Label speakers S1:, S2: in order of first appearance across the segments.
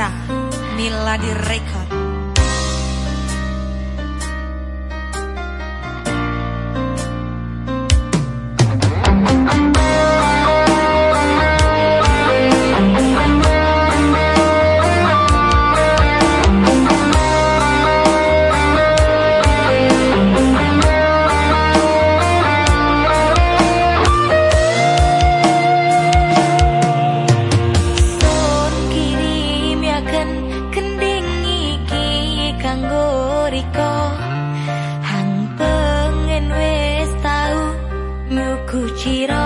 S1: Sera Miladi Record
S2: Cira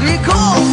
S2: recall